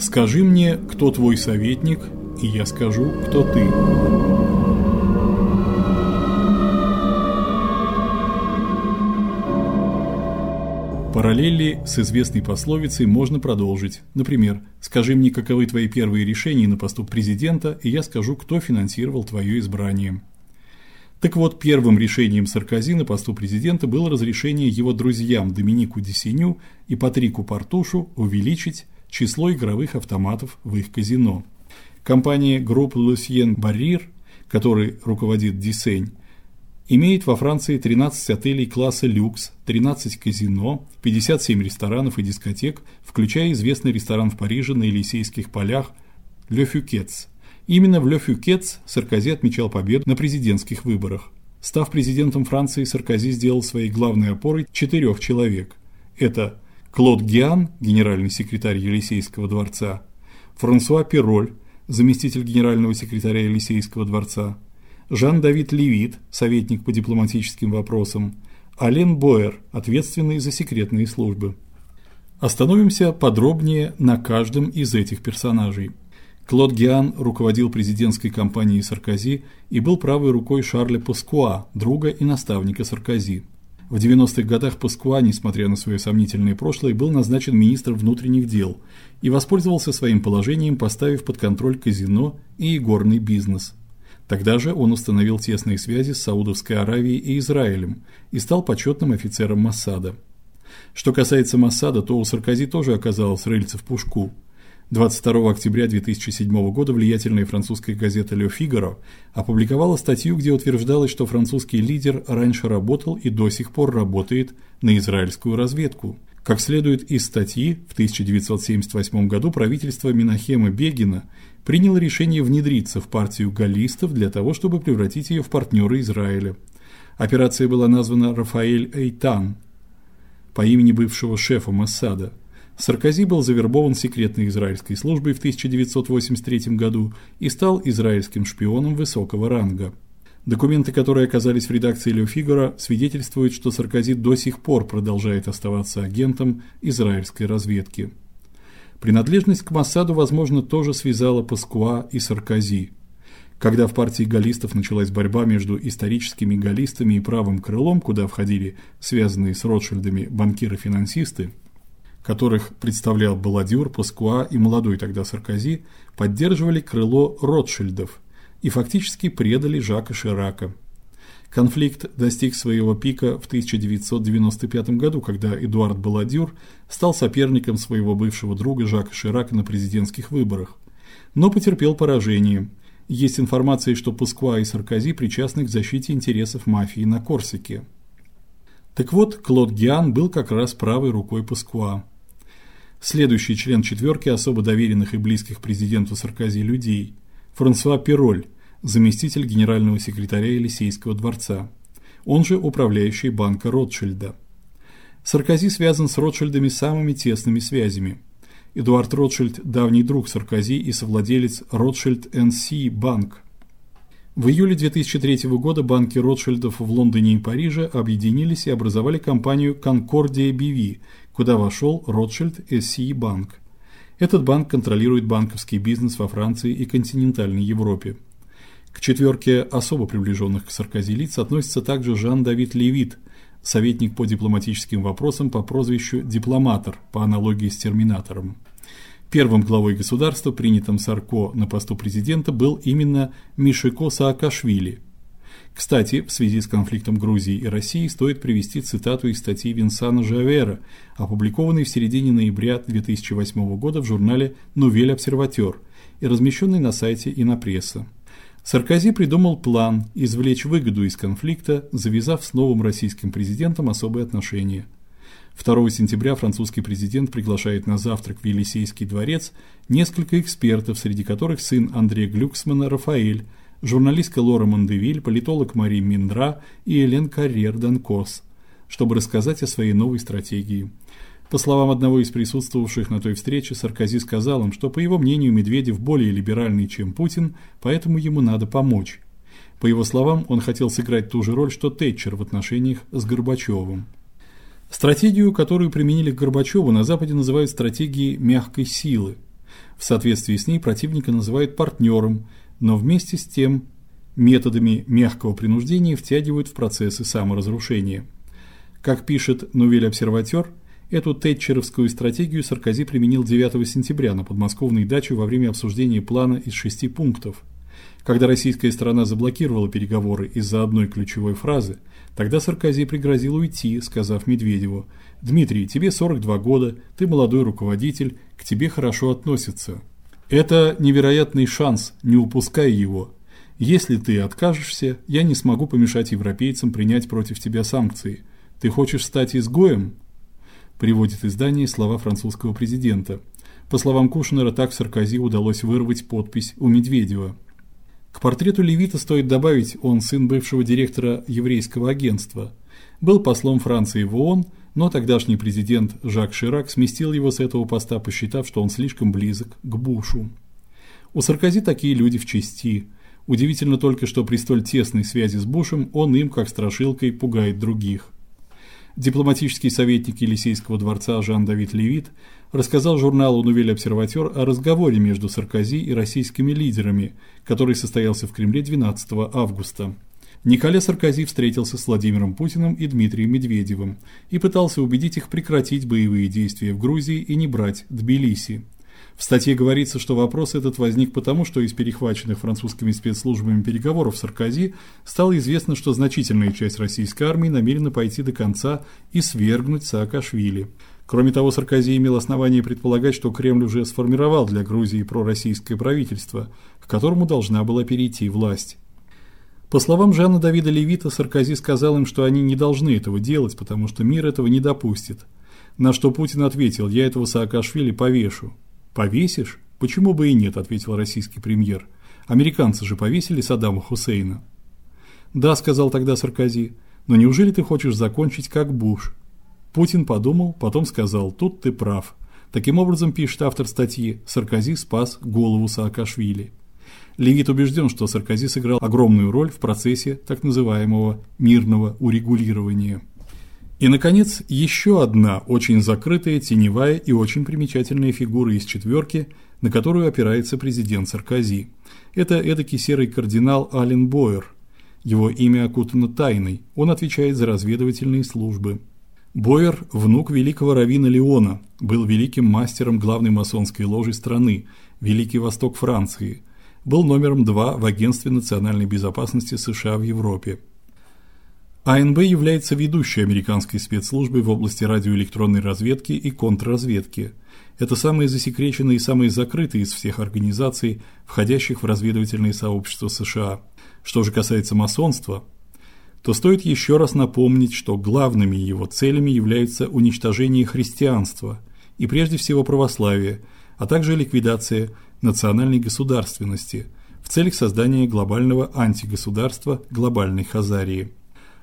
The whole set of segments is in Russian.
Скажи мне, кто твой советник, и я скажу, кто ты. Параллели с известной пословицей можно продолжить. Например, скажи мне, каковы твои первые решения на посту президента, и я скажу, кто финансировал твое избрание. Так вот, первым решением Саркози на посту президента было разрешение его друзьям Доминику Десеню и Патрику Портушу увеличить число игровых автоматов в их казино. Компания Groupe Lucien Barrier, которой руководит Десень, имеет во Франции 13 отелей класса люкс, 13 казино, 57 ресторанов и дискотек, включая известный ресторан в Париже на Елисейских полях Le Fouquet's. Именно в Le Fouquet's Саркози отмечал победу на президентских выборах. Став президентом Франции, Саркози сделал своей главной опорой четырех человек. Это Клод Гиан, генеральный секретарь Елисейского дворца, Франсуа Пироль, заместитель генерального секретаря Елисейского дворца, Жан-Давид Левит, советник по дипломатическим вопросам, Ален Боер, ответственный за секретные службы. Остановимся подробнее на каждом из этих персонажей. Клод Гиан руководил президентской кампанией Саркози и был правой рукой Шарля Паскуа, друга и наставника Саркози. В 90-х годах Паскуа, несмотря на свое сомнительное прошлое, был назначен министром внутренних дел и воспользовался своим положением, поставив под контроль казино и игорный бизнес. Тогда же он установил тесные связи с Саудовской Аравией и Израилем и стал почетным офицером Моссада. Что касается Моссада, то у Саркози тоже оказалось рыльце в пушку. 22 октября 2007 года влиятельная французская газета Le Figaro опубликовала статью, где утверждалось, что французский лидер раньше работал и до сих пор работает на израильскую разведку. Как следует из статьи, в 1978 году правительство Минахема Бегина приняло решение внедриться в партию галлистов для того, чтобы превратить ее в партнера Израиля. Операция была названа Рафаэль Эйтан по имени бывшего шефа Моссада. Саркози был завербован секретной израильской службой в 1983 году и стал израильским шпионом высокого ранга. Документы, которые оказались в редакции Le Figaro, свидетельствуют, что Саркози до сих пор продолжает оставаться агентом израильской разведки. Принадлежность к Моссаду, возможно, тоже связала Паскуа и Саркози. Когда в партии галлистов началась борьба между историческими галлистами и правым крылом, куда входили связанные с Ротшильдами банкиры-финансисты, которых представлял Баладюр, Паскуа и молодой тогда Саркози, поддерживали крыло Ротшильдов и фактически предали Жака Ширака. Конфликт достиг своего пика в 1995 году, когда Эдуард Баладюр стал соперником своего бывшего друга Жака Ширака на президентских выборах, но потерпел поражение. Есть информация, что Паскуа и Саркози причастны к защите интересов мафии на Корсике. Так вот, Клод Гиан был как раз правой рукой Паскуа. Следующий член четверки особо доверенных и близких президенту Саркози людей Франсуа Пироль заместитель генерального секретаря Елисейского дворца, он же управляющий банка Ротшильда. Саркози связан с Ротшильдами самыми тесными связями. Эдуард Ротшильд давний друг Саркози и совладелец Rothschild NC банк. В июле 2003 года банки Ротшильдов в Лондоне и Париже объединились и образовали компанию Concordia BV, куда вошел Rothschild SC банк. Этот банк контролирует банковский бизнес во Франции и континентальной Европе. К четверке особо приближенных к Саркози лиц относится также Жан-Давид Левит, советник по дипломатическим вопросам по прозвищу дипломатор по аналогии с терминатором. Первым главой государства, принятым Сарко на посту президента, был именно Мишико Саакашвили. Кстати, в связи с конфликтом Грузии и России стоит привести цитату из статьи Винсана Жавера, опубликованной в середине ноября 2008 года в журнале Nouvelle Observateur и размещенной на сайте Инопресса. Саркози придумал план извлечь выгоду из конфликта, завязав с новым российским президентом особые отношения. 2 сентября французский президент приглашает на завтрак в Елисейский дворец несколько экспертов, среди которых сын Андрея Глюксмана Рафаэль, журналистка Лора Мондевиль, политолог Мари Миндра и Элен Карьер-Данкос, чтобы рассказать о своей новой стратегии – по словам одного из присутствовавших на той встрече, Саркози сказал им, что по его мнению Медведев более либеральный, чем Путин, поэтому ему надо помочь. По его словам, он хотел сыграть ту же роль, что Тэтчер в отношениях с Горбачевым. Стратегию, которую применили к Горбачеву, на Западе называют стратегией мягкой силы. В соответствии с ней противника называют партнером, но вместе с тем методами мягкого принуждения втягивают в процессы саморазрушения. Как пишет Новель Обсерватор, эту тэтчеровскую стратегию Саркози применил 9 сентября на подмосковной даче во время обсуждения плана из шести пунктов. Когда российская сторона заблокировала переговоры из-за одной ключевой фразы, тогда Саркози пригрозил уйти, сказав Медведеву: "Дмитрий, тебе 42 года, ты молодой руководитель, к тебе хорошо относятся. Это невероятный шанс, не упускай его. Если ты откажешься, я не смогу помешать европейцам принять против тебя санкции. Ты хочешь стать изгоем?" Приводит издание слова французского президента. По словам Кушнера, так Саркози удалось вырвать подпись у Медведева. К портрету Левита стоит добавить, он сын бывшего директора еврейского агентства. Был послом Франции в ООН, но тогдашний президент Жак Ширак сместил его с этого поста, посчитав, что он слишком близок к Бушу. У Саркози такие люди в чести. Удивительно только, что при столь тесной связи с Бушем он им, как страшилкой, пугает других. Дипломатический советник Елисейского дворца Жан-Давид Левит рассказал журналу Nouvelle Observateur о разговоре между Саркози и российскими лидерами, который состоялся в Кремле 12 августа. Николя Саркози встретился с Владимиром Путиным и Дмитрием Медведевым и пытался убедить их прекратить боевые действия в Грузии и не брать Тбилиси. В статье говорится, что вопрос этот возник потому, что из перехваченных французскими спецслужбами переговоров Саркози стало известно, что значительная часть российской армии намерена пойти до конца и свергнуть Саакашвили. Кроме того, Саркози имел основание предполагать, что Кремль уже сформировал для Грузии пророссийское правительство, к которому должна была перейти власть. По словам Жана Давида Левита, Саркози сказал им, что они не должны этого делать, потому что мир этого не допустит. На что Путин ответил: "Я этого Саакашвили повешу". Повесишь? Почему бы и нет, ответил российский премьер. Американцы же повесили Саддама Хусейна. Да, сказал тогда Саркози. Но неужели ты хочешь закончить как Буш? Путин подумал, потом сказал: "Тут ты прав". Таким образом, пишет автор статьи, Саркози спас голову Саакашвили. Левит убежден, что Саркози сыграл огромную роль в процессе так называемого мирного урегулирования. И наконец, еще одна очень закрытая, теневая и очень примечательная фигура из четверки, на которую опирается президент Саркози. Это эдакий серый кардинал Ален Бойер. Его имя окутано тайной. Он отвечает за разведывательные службы. Бойер внук великого раввина Леона, был великим мастером главной масонской ложи страны, Великий Восток Франции. Был номером два в Агентстве национальной безопасности США в Европе. АНБ является ведущей американской спецслужбой в области радиоэлектронной разведки и контрразведки. Это самые засекреченные и самые закрытые из всех организаций, входящих в разведывательные сообщества США. Что же касается масонства, то стоит еще раз напомнить, что главными его целями являются уничтожение христианства и прежде всего православия, а также ликвидация национальной государственности в целях создания глобального антигосударства глобальной Хазарии.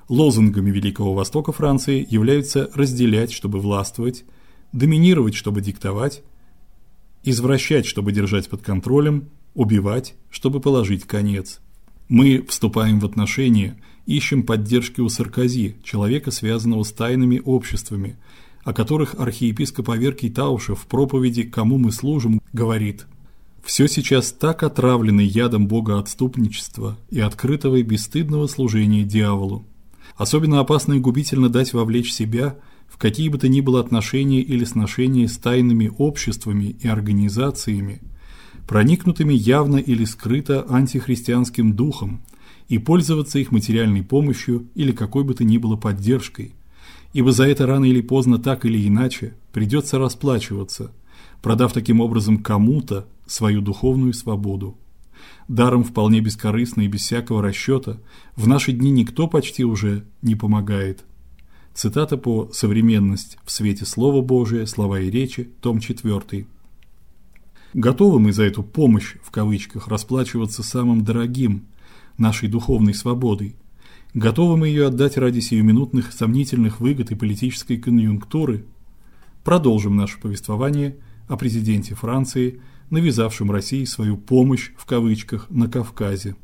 Лозунгами Великого Востока Франции являются разделять, чтобы властвовать, доминировать, чтобы диктовать, извращать, чтобы держать под контролем, убивать, чтобы положить конец. Мы вступаем в отношения, ищем поддержки у Саркози, человека, связанного с тайными обществами, о которых архиепископ Аверкий Таушев в проповеди Кому мы служим говорит: все сейчас так отравлено ядом богоотступничества и открытого и бесстыдного служения дьяволу. Особенно опасно и губительно дать вовлечь себя в какие бы то ни было отношения или сношения с тайными обществами и организациями, проникнутыми явно или скрыто антихристианским духом, и пользоваться их материальной помощью или какой бы то ни было поддержкой. Ибо за это рано или поздно так или иначе придется расплачиваться, продав таким образом кому-то свою духовную свободу даром вполне бескорыстно и без всякого расчёта, в наши дни никто почти уже не помогает. Цитата по Современность в свете слова Божия, слова и речи, том 4. Готовы мы за эту помощь в кавычках расплачиваться самым дорогим нашей духовной свободой. Готовы мы её отдать ради сиюминутных сомнительных выгод и политической конъюнктуры. Продолжим наше повествование о президенте Франции навязавшим России свою помощь в кавычках на Кавказе.